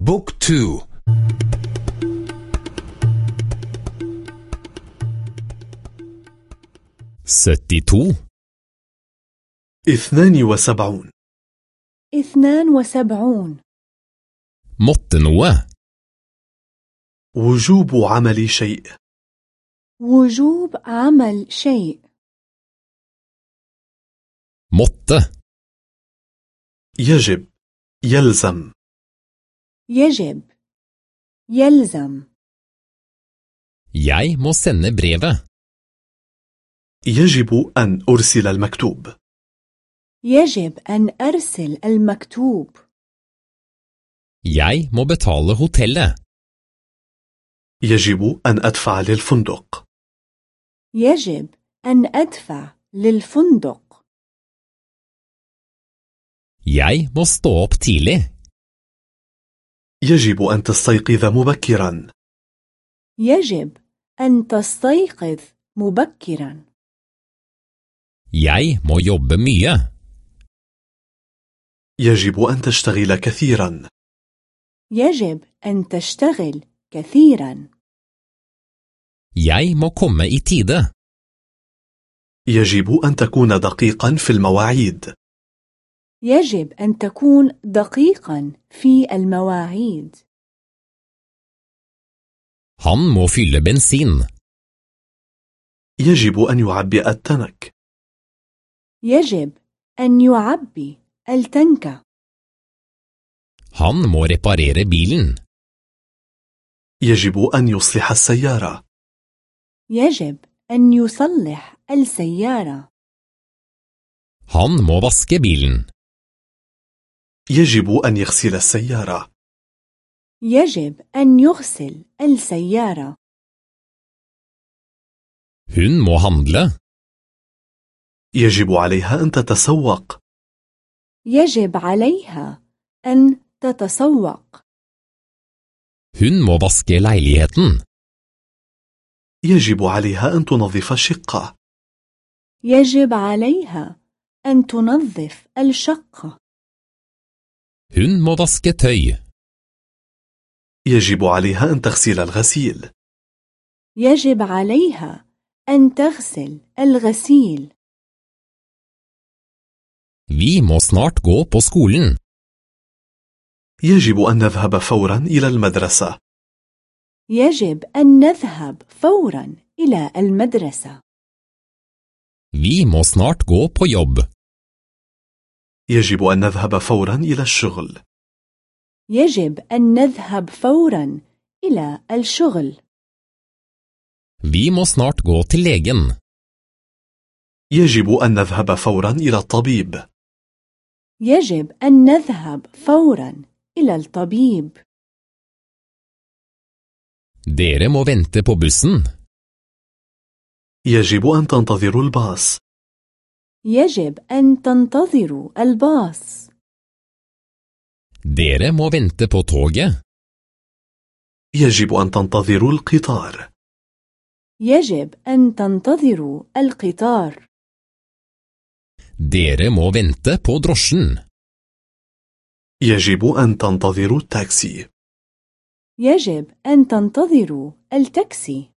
بوك تو. syttito اثنان وسبعون. اثنان وسبعون. noe وجوب عمل شيء. وجوب عمل شيء. måtte يجب. يلزم. يجب يلزم Jeg må sende brevet. يجب أن أرسل المكتوب يجب أن أرسل المكتوب Jeg må betale hotellet. يجب أن أدفع للفندق يجب أن أدفع للفندق Jeg må stå opp tidlig. يجب أن تستيقظ مبكرا. يجب أن تستيقظ مبكرا. Jeg må jobbe mye. يجب أن تشتغل كثيرا. يجب أن تشتغل كثيرا. Jeg må komme i tide. يجب أن تكون دقيقا في المواعيد. يجب أن تكون دقيقا في المواعيد Han må fylle bensin. يجب أن يعبئ التنك يجب أن يعبي التنك Han må reparere bilen. يجب أن يصلح السيارة يجب أن يصلح السيارة Han må vaske bilen. يجب أن يغسل السيارة. يجب أن يغسل السيارة. Hun må handle. يجب عليها أن تتسوق. يجب عليها أن تتسوق. Hun må vaske leiligheten. يجب عليها أن تنظف الشقة. يجب عليها أن تنظف الشقة. Hun må vaske tøy. يجب عليها أن تغسل الغسيل يجب عليها أن تغسل الغسيل Vi må snart gå på skolen. يجب أن نذهب فورا إلى المدرسة يجب أن نذهب فورا إلى المدرسة Vi må snart gå på jobb. يجب أن نذهب فورا إلى الشغل. يجب أن نذهب فورا إلى الشغل. Vi må snart gå til legen. يجب أن نذهب فورا إلى الطبيب. يجب أن نذهب فورا إلى الطبيب. Dere må vente på bussen. يجب أن تنتظروا الباص. يجب أن تنتظروا الباص. Dere må vente på toget. يجب أن تنتظروا القطار. يجب أن تنتظروا القطار. Dere må vente på drosjen. يجب أن تنتظروا التاكسي. يجب أن تنتظروا التاكسي.